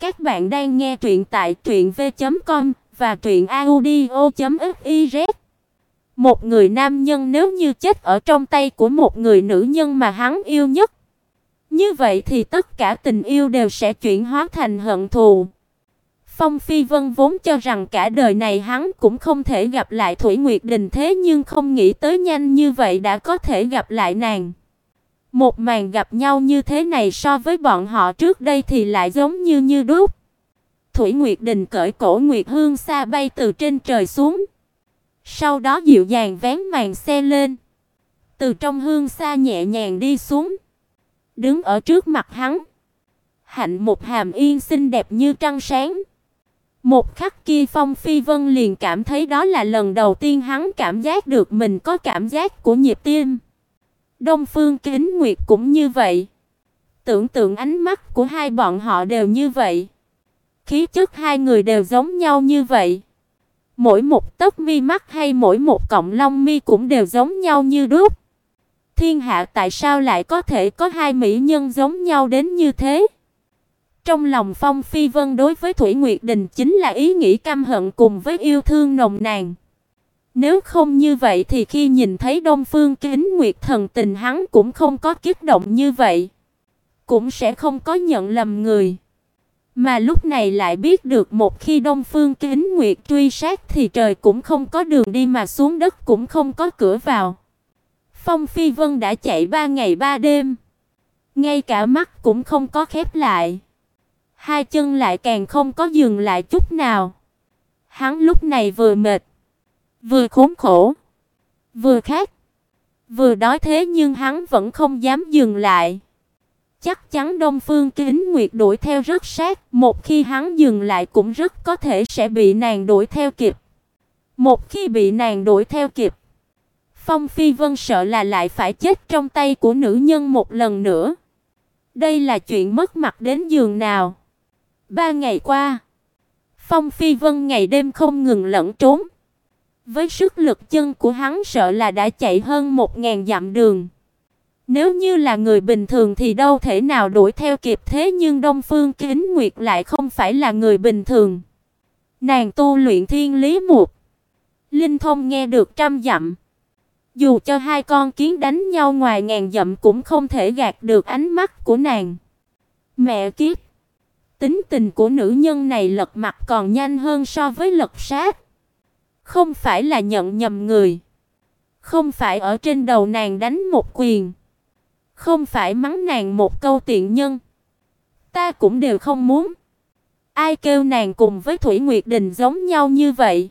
Các bạn đang nghe truyện tại truyệnv.com và truyệnaudio.fiz. Một người nam nhân nếu như chết ở trong tay của một người nữ nhân mà hắn yêu nhất, như vậy thì tất cả tình yêu đều sẽ chuyển hóa thành hận thù. Phong Phi Vân vốn cho rằng cả đời này hắn cũng không thể gặp lại Thủy Nguyệt Đình thế nhưng không nghĩ tới nhanh như vậy đã có thể gặp lại nàng. Một màn gặp nhau như thế này so với bọn họ trước đây thì lại giống như như đúc. Thủy Nguyệt Đình cởi cổ Nguyệt Hương xa bay từ trên trời xuống. Sau đó dịu dàng vén màn xe lên. Từ trong hương xa nhẹ nhàng đi xuống. Đứng ở trước mặt hắn. Hạnh một hàm yên xinh đẹp như trăng sáng. Một khắc kia Phong Phi Vân liền cảm thấy đó là lần đầu tiên hắn cảm giác được mình có cảm giác của nhịp tim. Đông Phương Kính Nguyệt cũng như vậy. Tưởng tượng ánh mắt của hai bọn họ đều như vậy. Khí chất hai người đều giống nhau như vậy. Mỗi một tấc mi mắt hay mỗi một cọng lông mi cũng đều giống nhau như đúc. Thiên hạ tại sao lại có thể có hai mỹ nhân giống nhau đến như thế? Trong lòng Phong Phi Vân đối với Thủy Nguyệt Đình chính là ý nghĩ căm hận cùng với yêu thương nồng nàn. Nếu không như vậy thì khi nhìn thấy Đông Phương Kính Nguyệt thần tình hắn cũng không có kích động như vậy, cũng sẽ không có nhận lầm người. Mà lúc này lại biết được một khi Đông Phương Kính Nguyệt truy sát thì trời cũng không có đường đi mà xuống đất cũng không có cửa vào. Phong Phi Vân đã chạy ba ngày ba đêm, ngay cả mắt cũng không có khép lại. Hai chân lại càng không có dừng lại chút nào. Hắn lúc này vừa mệt, vừa khốn khổ, vừa khát, vừa đói thế nhưng hắn vẫn không dám dừng lại. Chắc chắn Đông Phương Kính Nguyệt đuổi theo rất sát, một khi hắn dừng lại cũng rất có thể sẽ bị nàng đuổi theo kịp. Một khi bị nàng đuổi theo kịp, Phong Phi Vân sợ là lại phải chết trong tay của nữ nhân một lần nữa. Đây là chuyện mất mặt đến giường nào. Ba ngày qua, Phong Phi Vân ngày đêm không ngừng lẫn trốn. Với sức lực chân của hắn sợ là đã chạy hơn một ngàn dặm đường. Nếu như là người bình thường thì đâu thể nào đuổi theo kịp thế nhưng Đông Phương Kính Nguyệt lại không phải là người bình thường. Nàng tu luyện thiên lý mục. Linh thông nghe được trăm dặm. Dù cho hai con kiến đánh nhau ngoài ngàn dặm cũng không thể gạt được ánh mắt của nàng. Mẹ kiếp. Tính tình của nữ nhân này lật mặt còn nhanh hơn so với lật sát. Không phải là nhận nhầm người. Không phải ở trên đầu nàng đánh một quyền. Không phải mắng nàng một câu tiện nhân. Ta cũng đều không muốn. Ai kêu nàng cùng với Thủy Nguyệt Đình giống nhau như vậy.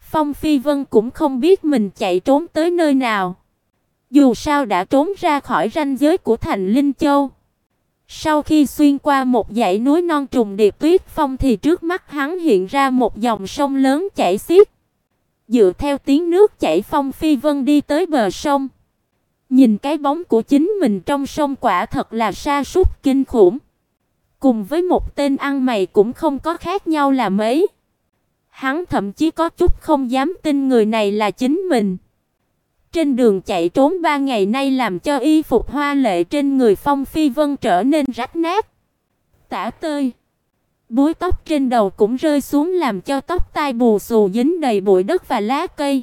Phong Phi Vân cũng không biết mình chạy trốn tới nơi nào. Dù sao đã trốn ra khỏi ranh giới của thành Linh Châu. Sau khi xuyên qua một dãy núi non trùng điệp tuyết phong thì trước mắt hắn hiện ra một dòng sông lớn chảy xiết. Dựa theo tiếng nước chảy Phong Phi Vân đi tới bờ sông. Nhìn cái bóng của chính mình trong sông quả thật là sa sút kinh khủng. Cùng với một tên ăn mày cũng không có khác nhau là mấy. Hắn thậm chí có chút không dám tin người này là chính mình. Trên đường chạy trốn ba ngày nay làm cho y phục hoa lệ trên người Phong Phi Vân trở nên rách nát. Tả tơi. Búi tóc trên đầu cũng rơi xuống làm cho tóc tai bù xù dính đầy bụi đất và lá cây.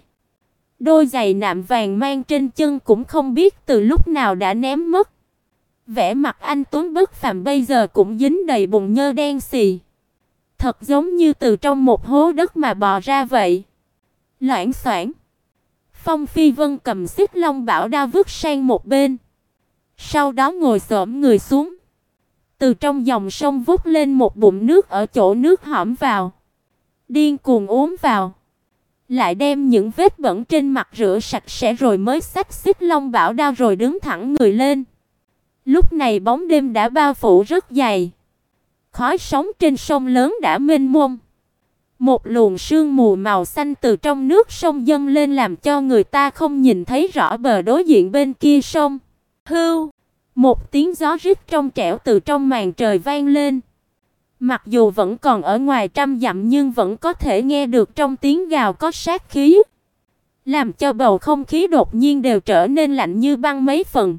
Đôi giày nạm vàng mang trên chân cũng không biết từ lúc nào đã ném mất. Vẻ mặt anh Tuấn bất phàm bây giờ cũng dính đầy bùn nhơ đen xì. Thật giống như từ trong một hố đất mà bò ra vậy. Loảng xoảng. Phong Phi Vân cầm xích long bảo đao vứt sang một bên. Sau đó ngồi xổm người xuống. Từ trong dòng sông vút lên một bụng nước ở chỗ nước hõm vào. Điên cuồng uống vào. Lại đem những vết bẩn trên mặt rửa sạch sẽ rồi mới xách xích long bảo đao rồi đứng thẳng người lên. Lúc này bóng đêm đã bao phủ rất dày. Khói sóng trên sông lớn đã mênh mông. Một luồng sương mù màu xanh từ trong nước sông dâng lên làm cho người ta không nhìn thấy rõ bờ đối diện bên kia sông. Hưu, một tiếng gió rít trong trẻo từ trong màn trời vang lên. Mặc dù vẫn còn ở ngoài trăm dặm nhưng vẫn có thể nghe được trong tiếng gào có sát khí, làm cho bầu không khí đột nhiên đều trở nên lạnh như băng mấy phần.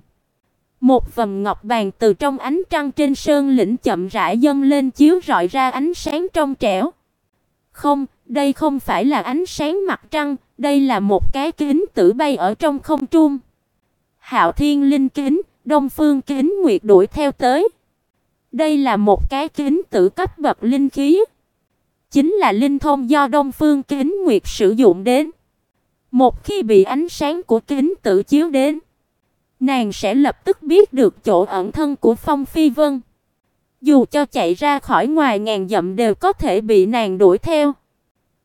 Một vầng ngọc bàn từ trong ánh trăng trên sơn lĩnh chậm rãi dâng lên chiếu rọi ra ánh sáng trong trẻo. Không, đây không phải là ánh sáng mặt trăng, đây là một cái kính tử bay ở trong không trung. Hạo Thiên Linh kính, Đông Phương kính nguyệt đuổi theo tới. Đây là một cái kính tử cấp bậc linh khí, chính là linh thông do Đông Phương kính nguyệt sử dụng đến. Một khi bị ánh sáng của kính tử chiếu đến, nàng sẽ lập tức biết được chỗ ẩn thân của Phong Phi Vân. Dù cho chạy ra khỏi ngoài ngàn dặm đều có thể bị nàng đuổi theo.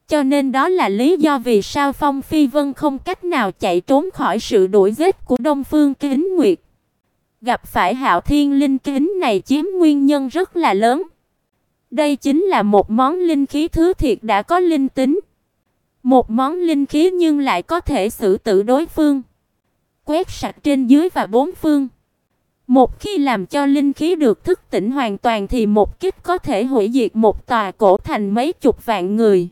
Cho nên đó là lý do vì sao Phong Phi Vân không cách nào chạy trốn khỏi sự đuổi giết của Đông Phương Kính Nguyệt. Gặp phải Hạo Thiên linh kính này chiếm nguyên nhân rất là lớn. Đây chính là một món linh khí thứ thiệt đã có linh tính. Một món linh khí nhưng lại có thể xử tử đối phương, quét sạch trên dưới và bốn phương. Một khi làm cho linh khí được thức tỉnh hoàn toàn thì một kích có thể hủy diệt một tòa cổ thành mấy chục vạn người.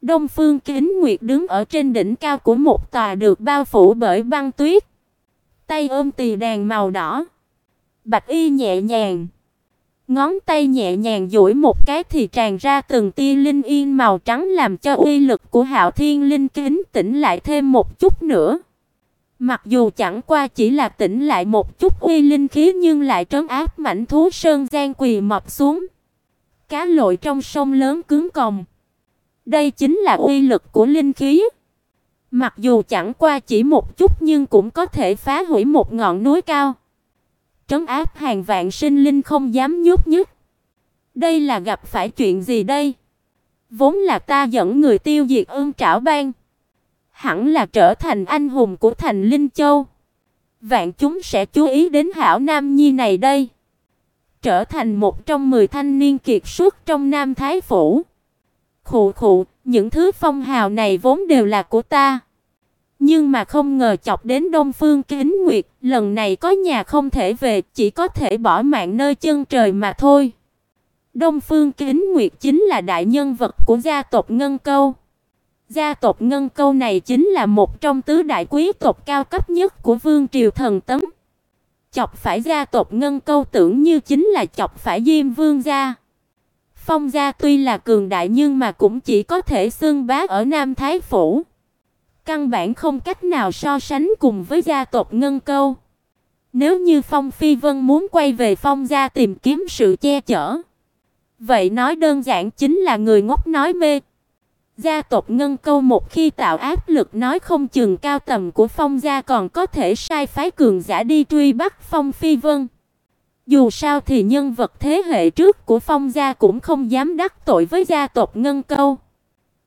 Đông Phương Kính Nguyệt đứng ở trên đỉnh cao của một tòa được bao phủ bởi băng tuyết, tay ôm tỳ đàn màu đỏ, bạch y nhẹ nhàng, ngón tay nhẹ nhàng duỗi một cái thì tràn ra từng tia linh yên màu trắng làm cho uy lực của Hạo Thiên Linh Kính tỉnh lại thêm một chút nữa. Mặc dù chẳng qua chỉ là tỉnh lại một chút uy linh khí nhưng lại trấn áp mảnh thú sơn gian quỳ mập xuống. Cá lội trong sông lớn cứng còng. Đây chính là uy lực của linh khí. Mặc dù chẳng qua chỉ một chút nhưng cũng có thể phá hủy một ngọn núi cao. Trấn áp hàng vạn sinh linh không dám nhúc nhích. Đây là gặp phải chuyện gì đây? Vốn là ta dẫn người tiêu diệt Ưng Trảo Bang, hẳn là trở thành anh hùng của thành Linh Châu. Vạn chúng sẽ chú ý đến hảo nam nhi này đây. Trở thành một trong mười thanh niên kiệt xuất trong Nam Thái phủ. Khụ khụ, những thứ phong hào này vốn đều là của ta. Nhưng mà không ngờ chọc đến Đông Phương Kính Nguyệt, lần này có nhà không thể về, chỉ có thể bỏ mạng nơi chân trời mà thôi. Đông Phương Kính Nguyệt chính là đại nhân vật của gia tộc Ngân Câu. Gia tộc Ngân Câu này chính là một trong tứ đại quý tộc cao cấp nhất của Vương triều thần tấm. Chọc phải gia tộc Ngân Câu tưởng như chính là chọc phải Diêm Vương gia. Phong gia tuy là cường đại nhưng mà cũng chỉ có thể xưng bá ở Nam Thái phủ. Căn bản không cách nào so sánh cùng với gia tộc Ngân Câu. Nếu như Phong Phi Vân muốn quay về Phong gia tìm kiếm sự che chở, vậy nói đơn giản chính là người ngốc nói mê. Gia tộc Ngân Câu một khi tạo áp lực nói không chừng cao tầm của Phong gia còn có thể sai phái cường giả đi truy bắt Phong Phi Vân. Dù sao thì nhân vật thế hệ trước của Phong gia cũng không dám đắc tội với gia tộc Ngân Câu.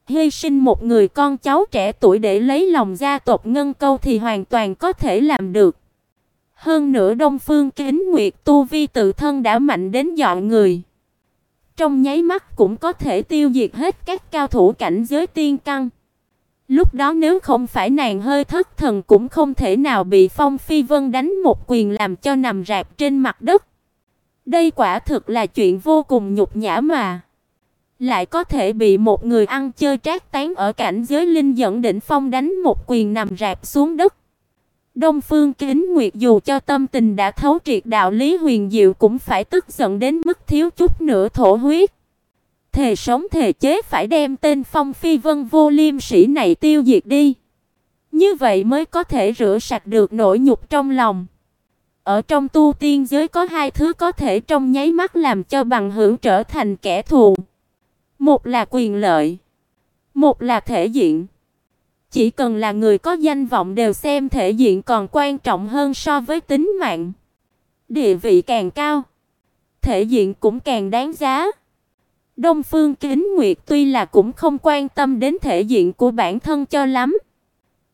Hy sinh một người con cháu trẻ tuổi để lấy lòng gia tộc Ngân Câu thì hoàn toàn có thể làm được. Hơn nữa Đông Phương Kính Nguyệt tu vi tự thân đã mạnh đến dọn người. Trong nháy mắt cũng có thể tiêu diệt hết các cao thủ cảnh giới tiên căn. Lúc đó nếu không phải nàng hơi thất thần cũng không thể nào bị Phong Phi Vân đánh một quyền làm cho nằm rạp trên mặt đất. Đây quả thực là chuyện vô cùng nhục nhã mà. Lại có thể bị một người ăn chơi trác tán ở cảnh giới linh dẫn đỉnh phong đánh một quyền nằm rạp xuống đất. Đông Phương Kính Nguyệt dù cho tâm tình đã thấu triệt đạo lý huyền diệu cũng phải tức giận đến mức thiếu chút nữa thổ huyết. Thề sống thề chế phải đem tên Phong Phi Vân vô liêm sĩ này tiêu diệt đi. Như vậy mới có thể rửa sạch được nỗi nhục trong lòng. Ở trong tu tiên giới có hai thứ có thể trong nháy mắt làm cho bằng hữu trở thành kẻ thù. Một là quyền lợi, một là thể diện. Chỉ cần là người có danh vọng đều xem thể diện còn quan trọng hơn so với tính mạng. Địa vị càng cao, thể diện cũng càng đáng giá. Đông Phương Kính Nguyệt tuy là cũng không quan tâm đến thể diện của bản thân cho lắm.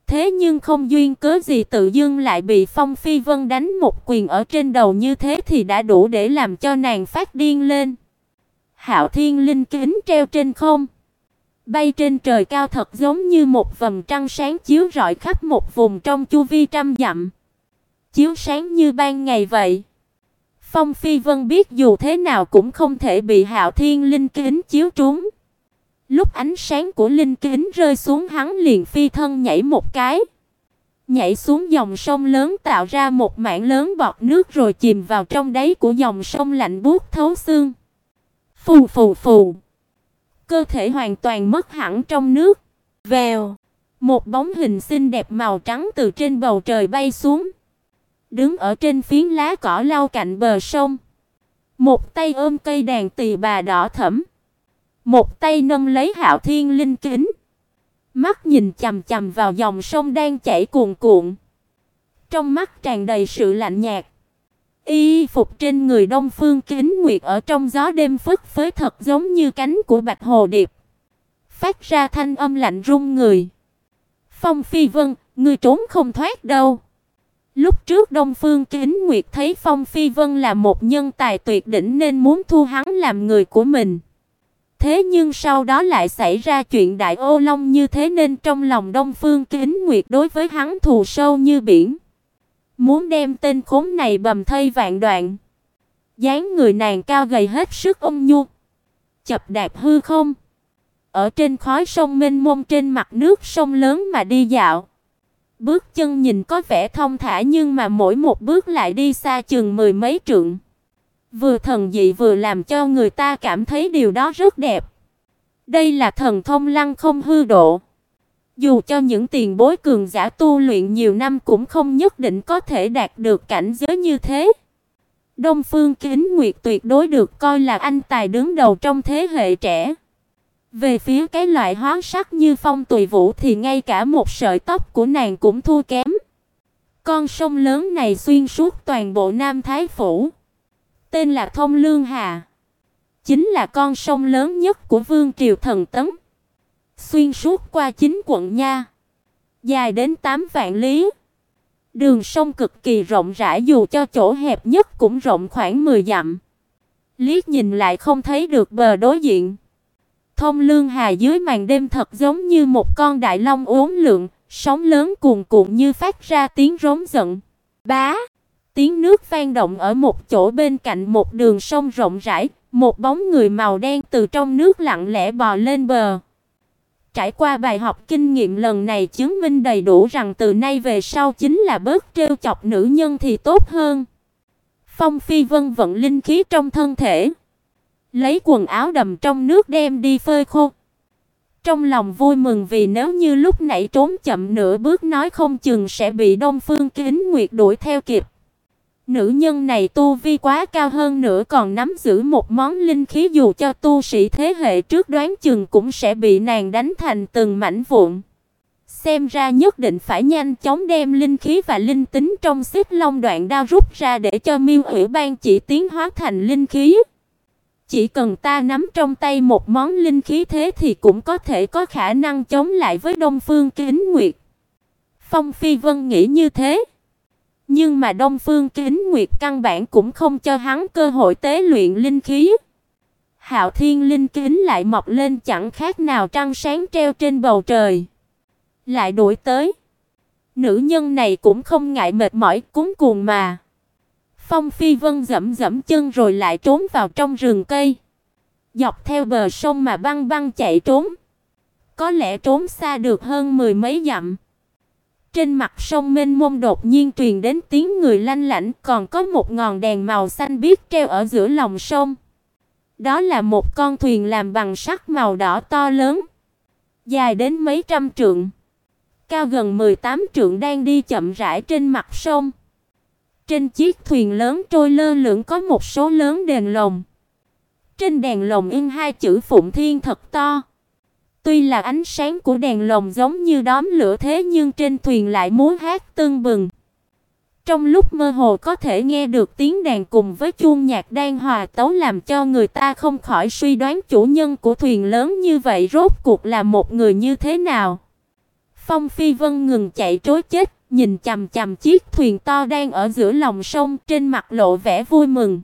Thế nhưng không duyên cớ gì tự dưng lại bị Phong Phi Vân đánh một quyền ở trên đầu như thế thì đã đủ để làm cho nàng phát điên lên. Hạo Thiên linh kính treo trên không, bay trên trời cao thật giống như một vầng trăng sáng chiếu rọi khắp một vùng trong chu vi trăm dặm. Chiếu sáng như ban ngày vậy. Phong Phi Vân biết dù thế nào cũng không thể bị Hạo Thiên linh kính chiếu trúng. Lúc ánh sáng của linh kính rơi xuống hắn liền phi thân nhảy một cái, nhảy xuống dòng sông lớn tạo ra một mảng lớn bọt nước rồi chìm vào trong đáy của dòng sông lạnh buốt thấu xương. Phù phù phù. Cơ thể hoàn toàn mất hẳn trong nước. Vèo, một bóng hình xinh đẹp màu trắng từ trên bầu trời bay xuống, đứng ở trên phiến lá cỏ lau cạnh bờ sông. Một tay ôm cây đàn tỳ bà đỏ thẫm, một tay nâng lấy Hạo Thiên linh kính, mắt nhìn chằm chằm vào dòng sông đang chảy cuồn cuộn. Trong mắt tràn đầy sự lạnh nhạt. Y phục trên người Đông Phương Kính Nguyệt ở trong gió đêm phất phới thật giống như cánh của bạch hồ điệp, phát ra thanh âm lạnh run người. Phong Phi Vân, ngươi trốn không thoát đâu. Lúc trước Đông Phương Kính Nguyệt thấy Phong Phi Vân là một nhân tài tuyệt đỉnh nên muốn thu hắn làm người của mình. Thế nhưng sau đó lại xảy ra chuyện đại ô long như thế nên trong lòng Đông Phương Kính Nguyệt đối với hắn thù sâu như biển. Muốn đem tên khốn này bầm thây vạn đoạn. dáng người nàng cao gầy hết sức ôn nhu, chập đạp hư không, ở trên khói sông mênh mông trên mặt nước sông lớn mà đi dạo. Bước chân nhìn có vẻ thông thả nhưng mà mỗi một bước lại đi xa chừng mười mấy trượng. Vừa thần dị vừa làm cho người ta cảm thấy điều đó rất đẹp. Đây là thần thông lăng không hư độ. Dù cho những tiền bối cường giả tu luyện nhiều năm cũng không nhất định có thể đạt được cảnh giới như thế. Đông Phương Kính Nguyệt tuyệt đối được coi là anh tài đứng đầu trong thế hệ trẻ. Về phía cái loại hóa sắc như phong tùy vũ thì ngay cả một sợi tóc của nàng cũng thua kém. Con sông lớn này xuyên suốt toàn bộ Nam Thái phủ, tên là Thông Lương Hà, chính là con sông lớn nhất của vương triều thần tấm. Xuyên suốt qua chín quận nha, dài đến 8 vạn lý. Đường sông cực kỳ rộng rãi dù cho chỗ hẹp nhất cũng rộng khoảng 10 dặm. Liếc nhìn lại không thấy được bờ đối diện. Thông Lương Hà dưới màn đêm thật giống như một con đại long uốn lượn, sóng lớn cuồn cuộn như phát ra tiếng rống giận. Bá, tiếng nước vang động ở một chỗ bên cạnh một đường sông rộng rãi, một bóng người màu đen từ trong nước lặng lẽ bò lên bờ. Trải qua bài học kinh nghiệm lần này chứng minh đầy đủ rằng từ nay về sau chính là bớt trêu chọc nữ nhân thì tốt hơn. Phong Phi Vân vận linh khí trong thân thể, lấy quần áo đầm trong nước đem đi phơi khô. Trong lòng vui mừng vì nếu như lúc nãy trốn chậm nửa bước nói không chừng sẽ bị Đông Phương Kính Nguyệt đuổi theo kịp. Nữ nhân này tu vi quá cao hơn nữa còn nắm giữ một món linh khí dù cho tu sĩ thế hệ trước đoán chừng cũng sẽ bị nàng đánh thành từng mảnh vụn. Xem ra nhất định phải nhanh chóng đem linh khí và linh tính trong xích long đoạn đao rút ra để cho Miêu Hủy Ban chỉ tiến hóa thành linh khí. Chỉ cần ta nắm trong tay một món linh khí thế thì cũng có thể có khả năng chống lại với Đông Phương Kính Nguyệt. Phong Phi Vân nghĩ như thế. Nhưng mà Đông Phương Kính Nguyệt căn bản cũng không cho hắn cơ hội tế luyện linh khí. Hạo Thiên linh kính lại mọc lên chẳng khác nào trăng sáng treo trên bầu trời. Lại đuổi tới. Nữ nhân này cũng không ngại mệt mỏi, cuống cuồng mà. Phong Phi Vân dẫm dẫm chân rồi lại trốn vào trong rừng cây. Dọc theo bờ sông mà băng băng chạy trốn. Có lẽ trốn xa được hơn mười mấy dặm. Trên mặt sông mênh mông đột nhiên truyền đến tiếng người lanh lảnh, còn có một ngọn đèn màu xanh biếc treo ở giữa lòng sông. Đó là một con thuyền làm bằng sắt màu đỏ to lớn, dài đến mấy trăm trượng, cao gần 18 trượng đang đi chậm rãi trên mặt sông. Trên chiếc thuyền lớn trôi lơ lửng có một số lớn đèn lồng. Trên đèn lồng in hai chữ Phụng Thiên thật to. Tuy là ánh sáng của đèn lồng giống như đóm lửa thế nhưng trên thuyền lại múa hát tưng bừng. Trong lúc mơ hồ có thể nghe được tiếng đàn cùng với chuông nhạc đang hòa tấu làm cho người ta không khỏi suy đoán chủ nhân của thuyền lớn như vậy rốt cuộc là một người như thế nào. Phong Phi Vân ngừng chạy trối chết, nhìn chằm chằm chiếc thuyền to đang ở giữa lòng sông, trên mặt lộ vẻ vui mừng.